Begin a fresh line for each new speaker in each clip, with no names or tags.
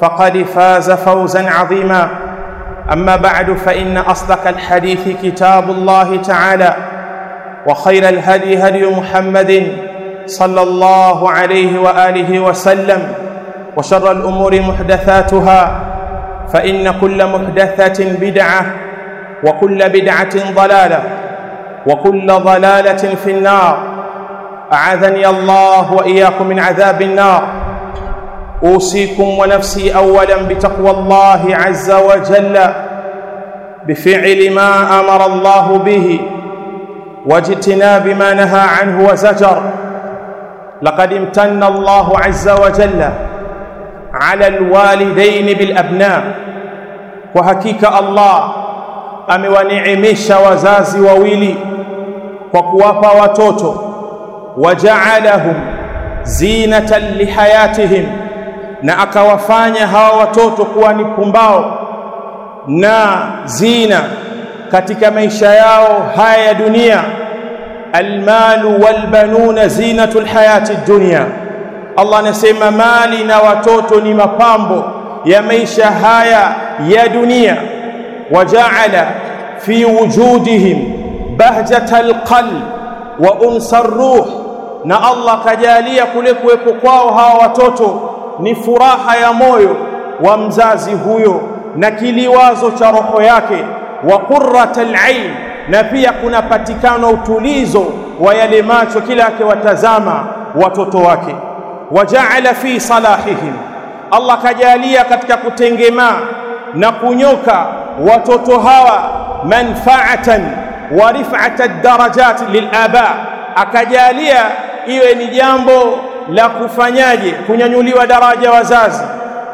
فقد فاز فوزا عظيما. أما بعد فإن أصدق الحديث كتاب الله تعالى وخير الهدي هدي محمد صلى الله عليه وآله وسلم وشر الأمور محدثاتها فإن كل محدثة بدعة وكل بدعة ضلالة وكل ضلالة في النار. أعاذني الله وإياكم من عذاب النار. أوصيكم ونفسي اولا بتقوى الله عز وجل بفعل ما أمر الله به واجتناب ما نهى عنه وزجر. لقد امتن الله عز وجل على الوالدين بالأبناء. وحقيقة الله amewaneemesha wazazi wawili kwa kuwapa watoto waja'alahum zinatan lihayatihim na akawafanya hawa watoto kuwa ni pumbao na zina katika maisha yao haya ya dunia almalu walbanuna zinatul hayati dunya Allah anasema mali na watoto ni mapambo ya maisha haya ya dunia wajaala fi wujudihim bahjatal qalb wa unsar ruh na Allah kajalia kule kuwepo kwao hawa watoto ni furaha ya moyo wa mzazi huyo na kiliwazo cha roho yake wa qurratal ain na pia kunapatikana utulizo wa yale macho kila akiwatazama watoto wake. Wajaala fi salahihim Allah kajalia katika kutengemaa na kunyoka watoto hawa manfaatan wa rif'ata darajat lilaba akajalia iwe ni jambo la kufanyaje kunyanyuliwa daraja wazazi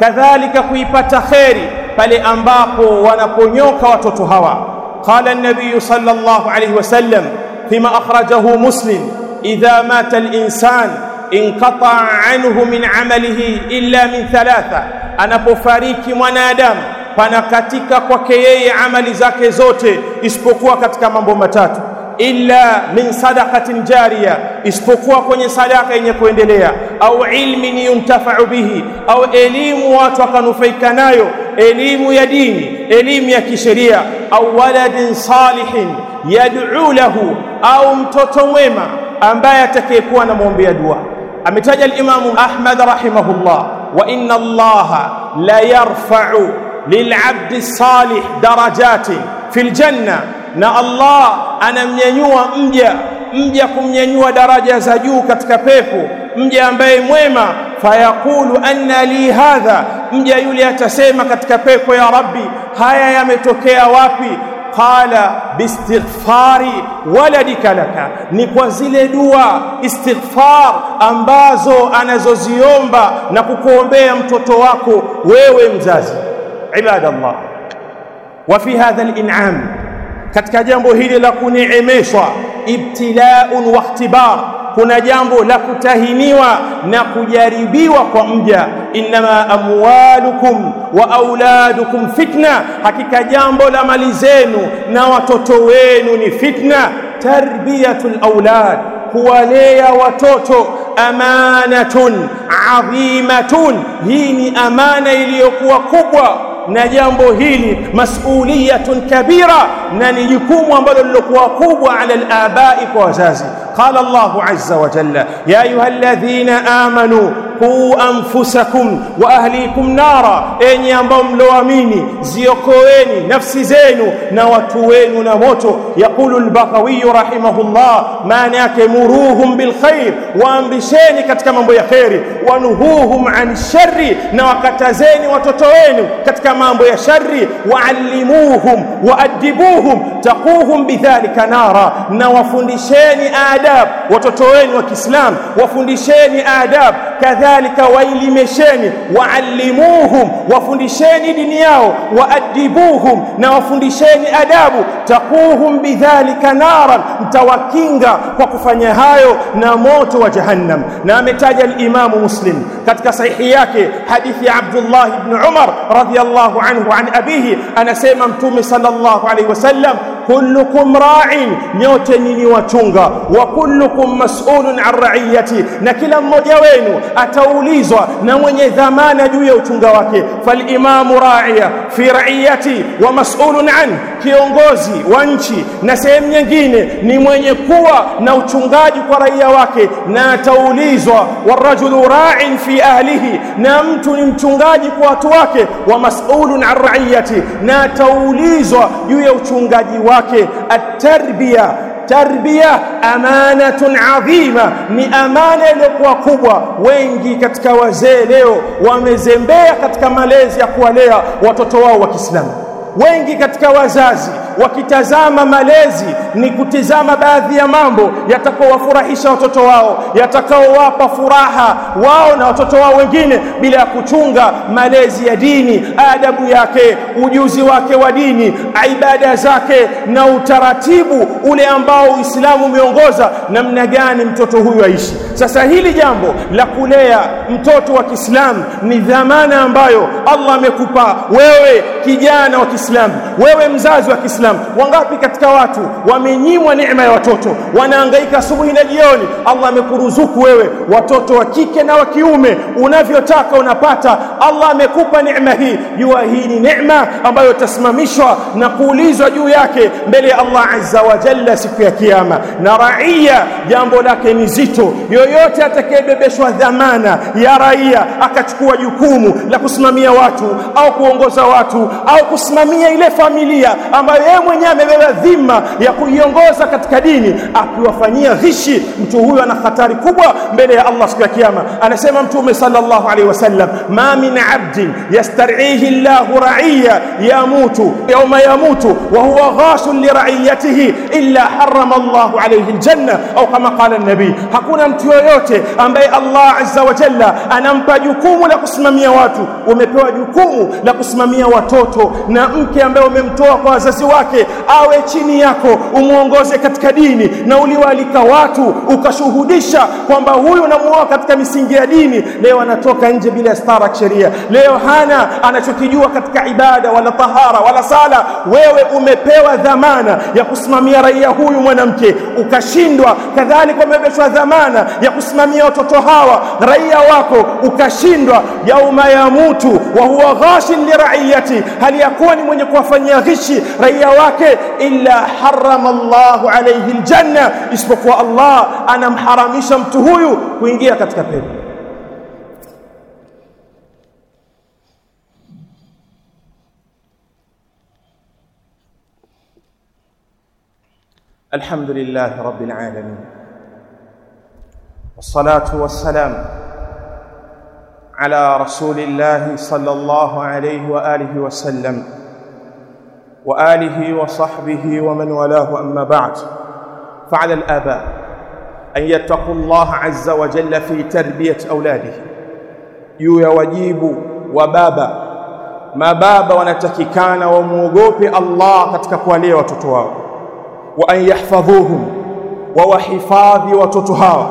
kadhalika kuipata kheri pale ambapo wanaponyoka watoto hawa qala an-nabiy sallallahu alayhi wasallam fima akhrajahu muslim idha mata al-insan inqata anhu min amalihi illa min thalatha anapofariki mwanadamu panakatika kwake yeye amali zake zote isipokuwa katika mambo matatu illa min sadaqatin jariya isipokuwa kwenye sadaka yenye kuendelea au ilmin yuntafa'u bihi au elimu watu wakanufaika nayo elimu ya dini elimu ya kisheria au waladin salihin yad'u lahu au mtoto mwema ambaye atakayekuwa anamwombea dua ametaja al-Imam Ahmad rahimahullah wa inna Allah la yarfa'u lil'abdi salih darajati fil janna na Allah anamnyanyua mja mja kumnyanyua daraja za juu katika pepo. Mja ambaye mwema fayaqulu anna li hadha. Mja yule atasema katika pepo ya rabbi haya yametokea wapi? Qala bistighfari waladika laka. Ni kwa zile dua istighfar ambazo anazoziomba na kukuombea mtoto wako wewe mzazi. Ibadallah. Wa fi hadha al-in'am katika jambo hili la kuneemeshwa ibtilaun wa kuna jambo la kutahiniwa na kujaribiwa kwa mja. Inma amwalukum wa auladukum fitna hakika jambo la mali zenu na watoto wenu ni fitna. Tarbiyatul aulad kuwalea watoto amanatun adhimatun hii ni amana iliyokuwa kubwa na jambo hili mas'uliyatun kabira na ni jukumu ambalo lilokuwa kubwa ala al-abai kwa wazazi قال الله عز وجل يا أيها الذين آمنوا قوا أنفسكم وأهليكم نارا. إيه إن يمبم لواميني زيقويني نفسي زينو نواتوين نموتو يقول البقوي رحمه الله ما ناكمروهم بالخير وأنبشيني كتك من بيخيري ونهوهم عن الشر نوكتزيني وتتوين كتك من بيشري وعلموهم وأدبوهم تقوهم بذلك نارا. نوفنشيني آدم adab watoto wenu wa Kiislamu wafundisheni adab kadhalika wailimesheni waallimuhum wafundisheni dini yao waadibuhum na wafundisheni adabu. Taquhum bidhalika naran mtawakinga kwa kufanya hayo na moto wa jahannam. Na ametaja al-Imam Muslim katika sahihi yake hadithi ya Abdullah ibn Umar radhiyallahu anhu an abihi anasema mtume sallallahu alaihi wasallam kullukum ra'in nyote ni wachunga wa kullukum mas'ulun an ra'iyati na kila mmoja wenu ataulizwa na mwenye dhamana juu ya uchunga wake. Fal imamu ra'iya fi ra'iyati wa mas'ulun an kiongozi wa nchi na sehemu nyingine ni mwenye kuwa na uchungaji kwa raia wake na ataulizwa warajulu ra'in fi ahlihi na mtu ni mchungaji kwa watu wake. Wa mas'ulun an ra'iyati na ataulizwa juu ya uchungaji wake at-tarbiya. Tarbia amanatun adhima ni amana iliyokuwa kubwa. Wengi katika wazee leo wamezembea katika malezi ya kuwalea watoto wao wa Kiislamu. Wengi katika wazazi wakitazama malezi ni kutizama baadhi ya mambo yatakaowafurahisha watoto wao yatakaowapa furaha wao na watoto wao wengine bila ya kuchunga malezi ya dini adabu yake ujuzi wake wa dini ibada zake na utaratibu ule ambao Uislamu umeongoza namna gani mtoto huyu aishi. Sasa hili jambo la kulea mtoto wa Kiislamu ni dhamana ambayo Allah amekupa wewe kijana wa Kiislamu wewe mzazi wa Kiislamu wangapi katika watu wamenyimwa neema ya watoto wanahangaika asubuhi na jioni Allah amekuruzuku wewe watoto wa kike na wa kiume unavyotaka unapata Allah amekupa neema hii. Jua hii ni neema ambayo utasimamishwa na kuulizwa juu yake mbele ya Allah azza wa jalla siku ya kiyama. Na raia jambo lake ni zito. Yoyote atakayebebeshwa dhamana ya raia akachukua jukumu la kusimamia watu au kuongoza watu au kusimamia ile familia ambayo yeye mwenyewe amebeba dhima ya kuiongoza katika dini akiwafanyia ghishi mtu huyu ana hatari kubwa mbele ya Allah siku ya kiyama anasema mtume sallallahu alaihi wasallam ma min abdin yastar'ihi Allahu ra'iya yamutu yawma yamutu wa huwa ghashun li ra'iyatihi illa harrama Allahu alayhi aljanna au kama qala an-nabi hakuna mtu yoyote ambaye Allah azza wa jalla anampa jukumu la kusimamia watu umepewa jukumu la kusimamia watoto na mke ambaye umemtoa kwa wazazi wake awe chini yako umwongoze katika dini. Na uliwaalika watu ukashuhudisha kwamba huyu namuoa katika misingi ya dini. Leo anatoka nje bila stara kisheria leo hana anachokijua katika ibada wala tahara wala sala. Wewe umepewa dhamana ya kusimamia raia huyu mwanamke. Ukashindwa. Kadhalika umebeshwa dhamana ya kusimamia watoto hawa. Raia wako ukashindwa. Yauma yamutu wa huwa ghashin liraiyati, hali yakuwa ni mwenye kuwafanyia ghishi raia wake illa harrama Allahu alayhi aljanna isipokuwa Allah anamharamisha mtu huyu kuingia katika pepo الحمد لله رب العالمين والصلاه والسلام على رسول الله صلى الله عليه واله وسلم وآله وصحبه ومن والاه أما بعد. فعلى الآباء أن يتقوا الله عز وجل في تربية أولاده. يويا وجيب وبابا ما بابا ونتكي كان وموقوب الله قد كفوا لي وأن يحفظوهم ووحفاظي وتتهاو.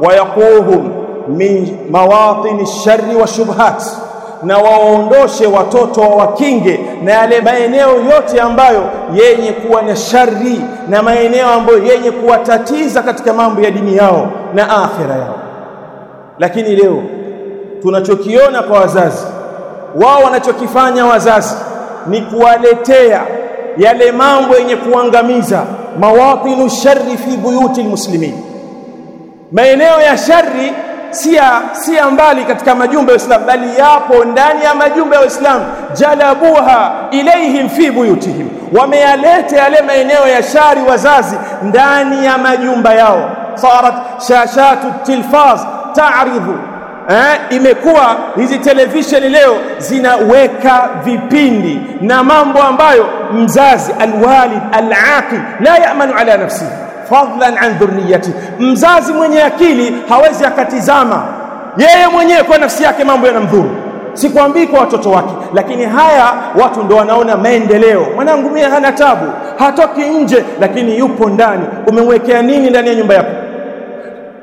ويقوهم من مواطن الشر والشبهات. Na waondoshe watoto wa wakinge na yale maeneo yote ambayo yenye kuwa na shari na maeneo ambayo yenye kuwatatiza katika mambo ya dini yao na akhira yao. Lakini leo tunachokiona kwa wazazi wao wanachokifanya wazazi ni kuwaletea yale mambo yenye kuangamiza mawatinu shari fi buyuti almuslimin maeneo ya shari si mbali katika majumba ya Uislamu bali yapo ndani ya majumba ya Uislamu. Jalabuha ilaihim fi buyutihim wameyaleta yale maeneo ya shari wazazi ndani ya majumba yao. Sarat shashatu tilfaz ta'ridhu eh, imekuwa hizi televisheni leo zinaweka vipindi na mambo ambayo mzazi alwalid alaqi la ya'manu ala nafsihi fadlan an dhurriyati. Mzazi mwenye akili hawezi akatizama. Yeye mwenyewe kwa nafsi yake mambo yanamdhuru. Sikwambii kwa watoto wake lakini haya watu ndo wanaona maendeleo. Mwanangu mimi hana tabu. Hatoki nje lakini yupo ndani. Umemwekea nini ndani ya nyumba yako?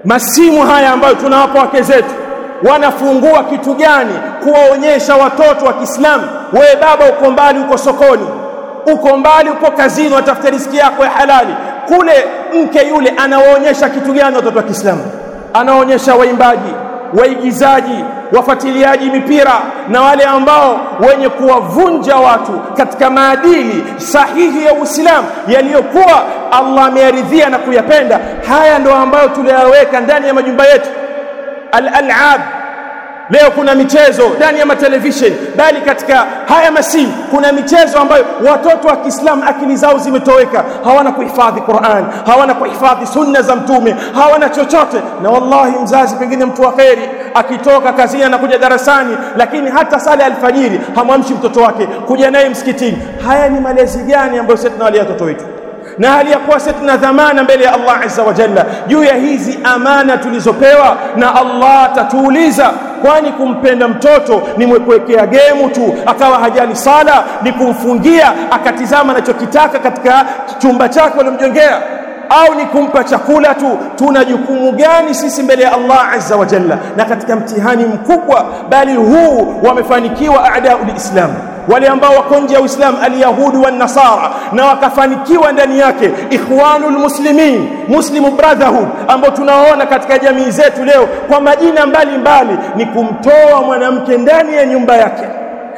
Masimu haya ambayo tunawapa wake zetu wanafungua kitu gani kuwaonyesha watoto wa Kiislamu? Wewe baba uko mbali uko sokoni. Uko mbali uko kazini watafuta riziki yako ya halali kule mke yule anawaonyesha kitu gani watoto wa Kiislamu? Anaonyesha waimbaji waigizaji wafuatiliaji mipira na wale ambao wenye kuwavunja watu katika maadili sahihi ya Uislamu yaliyokuwa Allah ameyaridhia na kuyapenda. Haya ndio ambayo tuliyaweka ndani ya majumba yetu. Al-al'ab leo kuna michezo ndani ya matelevisheni bali katika haya masihi kuna michezo ambayo watoto wa Kiislamu akili zao zimetoweka. Hawana kuhifadhi Qur'an hawana kuhifadhi sunna za mtume hawana chochote. Na wallahi mzazi pengine mtu wa kheri akitoka kazini anakuja darasani lakini hata sala ya alfajiri hamwamshi mtoto wake kuja naye msikitini. Haya ni malezi gani ambayo sisi tunawalea watoto wetu? Na hali ya kuwa tuna dhamana mbele ya Allah azza wa jalla. Juu ya hizi amana tulizopewa na Allah atatuuliza kwani kumpenda mtoto ni mwekuwekea gemu tu akawa hajali sala ni kumfungia akatizama anachokitaka katika chumba chake walimjengea au ni kumpa chakula tu? Tuna jukumu gani sisi mbele ya Allah azza wa jalla? Na katika mtihani mkubwa bali huu wamefanikiwa a'daul islam wale ambao wako nje ya Uislamu alyahudi wan nasara na wakafanikiwa ndani yake ikhwanul muslimin muslim brotherhood ambao tunaona katika jamii zetu leo kwa majina mbalimbali mbali, ni kumtoa mwanamke ndani ya nyumba yake.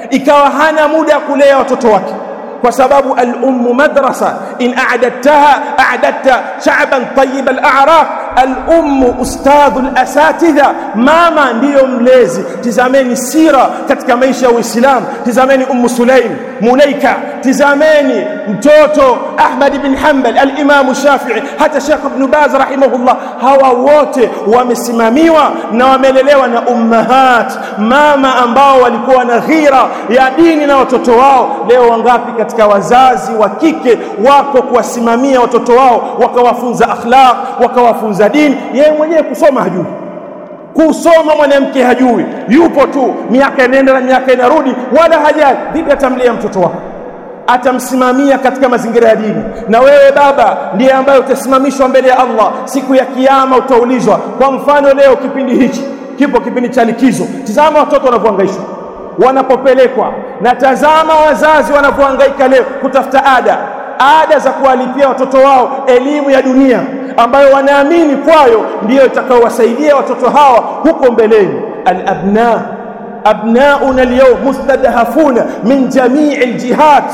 Ikawa hana muda ya kulea watoto wake kwa sababu al-ummu madrasa in a'dadtaha a'dadta sha'ban tayyib al-a'raq al-ummu ustadhu al-asatidha. Mama ndiyo mlezi. Tizameni sira katika maisha ya Uislamu. Tizameni ummu Sulaim Mulaika. Tizameni mtoto Ahmad ibn Hanbal al-Imam Shafi'i hata Sheikh Ibn Baz rahimahullah. Hawa wote wamesimamiwa na wamelelewa na ummahat. Mama ambao walikuwa na ghira ya dini na watoto wao. Leo wangapi katika wazazi wa kike wako kuwasimamia watoto wao wakawafunza akhlaq wakawafunza dini yeye mwenyewe kusoma hajui. Kusoma mwanamke hajui. Yupo tu miaka inaenda na miaka inarudi wala hajali. Vipi atamlea mtoto wako? Atamsimamia katika mazingira ya dini. Na wewe baba ndiye ambaye utasimamishwa mbele ya Allah. Siku ya kiyama utaulizwa. Kwa mfano leo kipindi hichi kipo kipindi cha likizo. Tazama watoto wanavyohangaishwa. Wanapopelekwa. Na tazama wazazi wanavyohangaika leo kutafuta ada. Ada za kuwalipia watoto wao elimu ya dunia ambayo wanaamini kwayo ndiyo itakayowasaidia watoto hawa huko mbeleni. Alabna abnauna alyawm mustadhafuna min jamii aljihat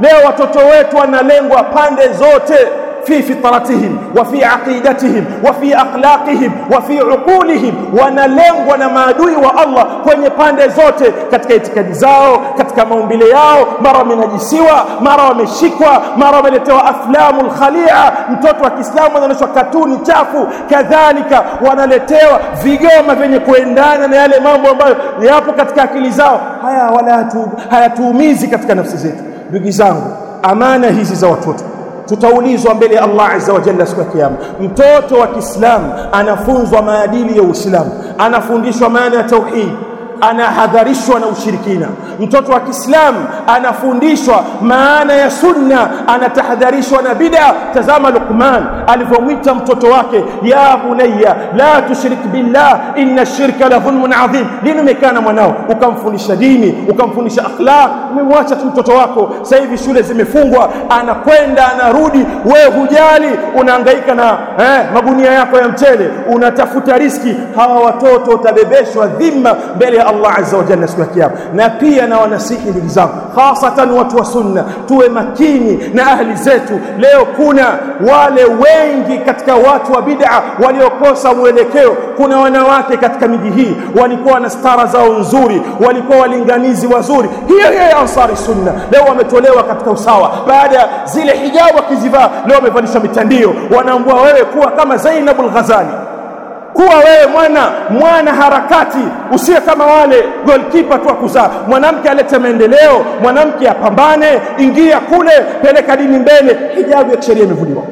leo watoto wetu wanalengwa pande zote fi fitratihim wa fi aqidatihim wa fi akhlaqihim wa fi uqulihim, wanalengwa na maadui wa Allah kwenye pande zote, katika itikadi zao, katika maumbile yao, mara wamenajisiwa, mara wameshikwa, mara wameletewa aflamul khalia, mtoto wa Kiislamu anaonyeshwa katuni chafu, kadhalika wanaletewa vigoma vyenye kuendana na yale mambo ambayo yapo katika akili zao, haya wala hayatuumizi katika nafsi zetu. Ndugu zangu, amana hizi za watoto tutaulizwa mbele ya Allah azza wa jalla siku ya kiyama. Mtoto wa Kiislamu anafunzwa maadili ya Uislamu anafundishwa maana ya tauhid anahadharishwa na ushirikina. Mtoto wa Kiislamu anafundishwa maana ya sunna anatahadharishwa na bid'a. Tazama Luqman alivyomwita mtoto wake ya bunayya la tushrik billah inna shirka la dhulmun adhim. Lini umekaa na mwanao? Ukamfundisha dini ukamfundisha akhlaq. Umemwacha tu mtoto wako. Sasa hivi shule zimefungwa anakwenda anarudi. Wewe hujali unahangaika na eh, magunia yako ya mchele. Unatafuta riski. Hawa watoto utabebeshwa dhima mbele ya Allah azza wa jalla siku ya kiyama. Na pia na wanasihi ndugu zangu hasatan watu wa sunna tuwe makini na ahli zetu. Leo kuna wale wengi katika watu wa bid'a waliokosa mwelekeo. Kuna wanawake katika miji hii walikuwa na stara zao nzuri walikuwa walinganizi wazuri. Hiyo hiyo ya ansari sunna leo wametolewa katika usawa. Baada ya zile hijabu wakizivaa leo wamevalisha mitandio. Wanaambua wewe kuwa kama Zainabul Ghazali kuwa wewe mwana mwana harakati usiwe kama wale goalkeeper tu akuzaa mwanamke alete maendeleo mwanamke apambane ingia kule peleka dini mbele. Hijabu ya kisheria imevuliwa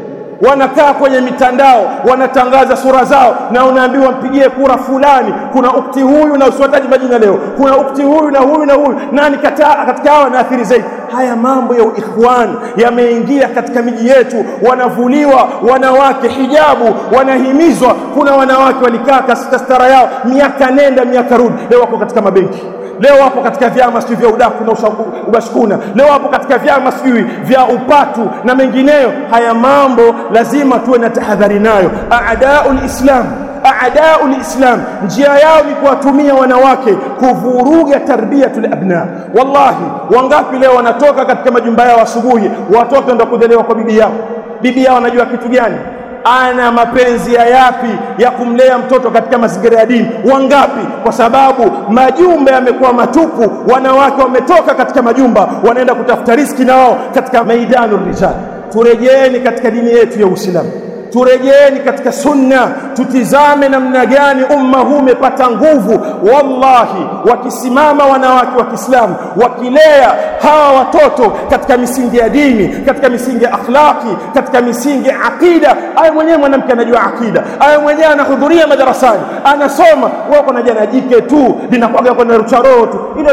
wanakaa kwenye mitandao wanatangaza sura zao na unaambiwa mpigie kura fulani kuna ukti huyu na usiwataji majina leo kuna ukti huyu na huyu na huyu nani kataa katika hawa na athiri zaidi. Haya mambo ya ikhwan yameingia katika miji yetu wanavuliwa wanawake hijabu wanahimizwa. Kuna wanawake walikaa katika stara yao miaka nenda miaka rudi leo wako katika mabenki leo wapo katika vyama sijui vya udaku na ubashkuna. Leo wapo katika vyama sijui vya upatu na mengineyo. Haya mambo lazima tuwe na tahadhari nayo. Aadaul islam aadaul islam. Njia yao ni kuwatumia wanawake kuvuruga tarbiyatul abna. Wallahi wangapi leo wanatoka katika majumba yao asubuhi watoto ndio kuzaliwa kwa bibi yao? Bibi yao anajua kitu gani ana mapenzi ya yapi ya kumlea mtoto katika mazingira ya dini? Wangapi? Kwa sababu majumba yamekuwa matupu wanawake wametoka katika majumba wanaenda kutafuta riski nao katika maidanu rijal. Turejeeni katika dini yetu ya Uislamu turejeeni katika sunna tutizame namna gani umma huu umepata nguvu. Wallahi wakisimama wanawake wa Kiislamu wakilea hawa watoto katika misingi ya dini katika misingi ya akhlaki katika misingi ya akida aye mwenyewe mwanamke anajua akida aye mwenyewe anahudhuria madarasani anasoma. Wako na jana jike tu linakwaga kwa rucharo tu. Hilo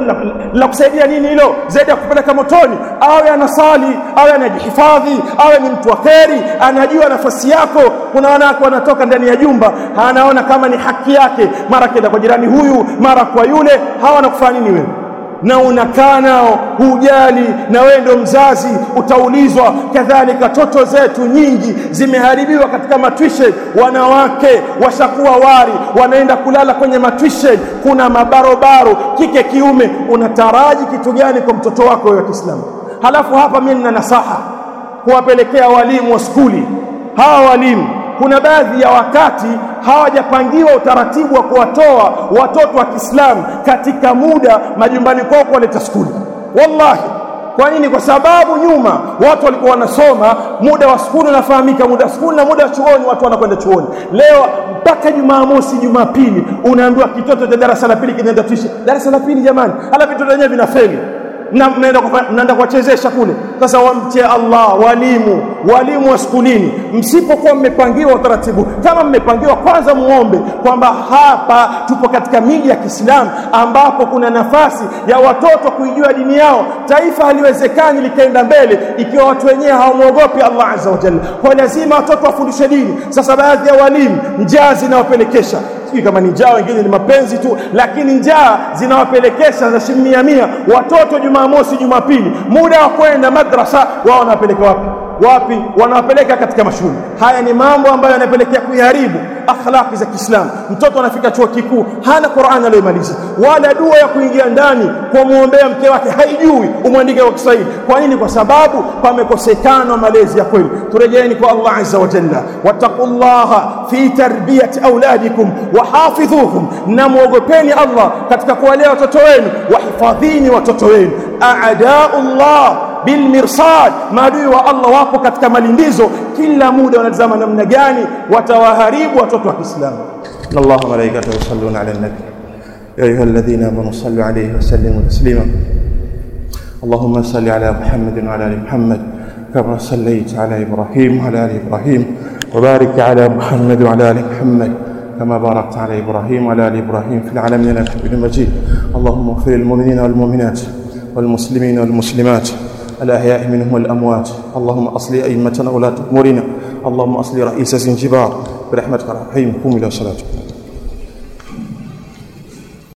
la kusaidia nini hilo? Zaidi ya kupeleka motoni. Awe anasali awe anajihifadhi awe ni mtu wa kheri anajua nafasi yake yako kuna wanawake wanatoka ndani ya jumba anaona kama ni haki yake. Mara kenda kwa jirani huyu mara kwa yule hawa wanakufanya nini wewe? Na unakaa nao hujali na wewe ndio mzazi utaulizwa. Kadhalika toto zetu nyingi zimeharibiwa katika matwishe wanawake washakuwa wari wanaenda kulala kwenye matwishe kuna mabarobaro kike kiume. Unataraji kitu gani kwa mtoto wako wa Kiislamu? Halafu hapa mimi nina nasaha kuwapelekea walimu wa skuli hawa walimu kuna baadhi ya wakati hawajapangiwa utaratibu wa kuwatoa watoto wa Kiislamu katika muda majumbani kwao kuwaleta skuli. Wallahi. Kwa nini? Kwa sababu nyuma watu walikuwa wanasoma muda wa skuli unafahamika muda skuli na muda wa chuoni watu wanakwenda chuoni. Leo mpaka Jumamosi Jumapili unaambiwa kitoto cha darasa la pili kinaenda tuishi darasa la pili jamani hala vitoto vyenyewe vinafeli na mnaenda kuwachezesha kule. Sasa wamche Allah walimu walimu wa skulini msipokuwa mmepangiwa utaratibu kama mmepangiwa kwanza muombe kwamba hapa tupo katika miji ya Kiislamu ambapo kuna nafasi ya watoto kuijua dini yao. Taifa haliwezekani likaenda mbele ikiwa watu wenyewe hawamwogopi Allah azza wa jalla. Kwa lazima watoto wafundishe dini. Sasa baadhi ya walimu njaa zinawapelekesha sijui kama ni njaa wengine ni mapenzi tu lakini njaa zinawapelekesha za shilingi mia. Watoto Jumamosi Jumapili muda wa kwenda madrasa wao wanapeleka wapi? Wapi? Wanawapeleka katika mashule. Haya ni mambo ambayo yanapelekea kuiharibu akhlaqi za Kiislamu. Mtoto anafika chuo kikuu hana Qur'an aliyomaliza. Wala dua ya kuingia ndani kwa muombea mke wake haijui umwandike kwa Kiswahili. Kwa nini? Kwa sababu pamekosekana malezi ya kweli. Turejeeni kwa Allah azza wa jalla. Wattaqullaha fi tarbiyati auladikum wahafidhuhum na muogopeni Allah katika kuwalea watoto wenu wahifadhini watoto wenu. A'daullah bilmirsad maadui wa Allah wapo katika malindizo kila muda wanatazama namna gani watawaharibu watoto wa Kiislamu.
إن الله وملائكته يصلون على النبي يا أيها الذين آمنوا صلوا عليه وسلموا تسليما اللهم صل على محمد وعلى آل محمد كما صليت على إبراهيم وعلى آل إبراهيم وبارك على محمد وعلى آل محمد كما باركت على إبراهيم وعلى ال إبراهيم في العالمين انك حميد مجيد اللهم اغفر للمؤمنين والمؤمنات والمسلمين والمسلمات الأحياء منهم والأموات. اللهم أصلي أئمتنا ولا أمورنا. اللهم أصلي رئيس زنجبار. برحمتك الرحيم قوم إلى صلاتكم.